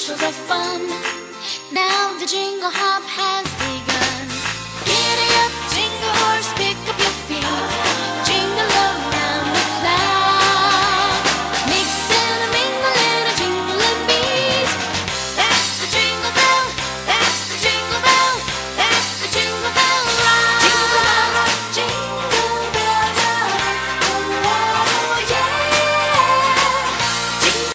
sugar fun. Now the jingle hop has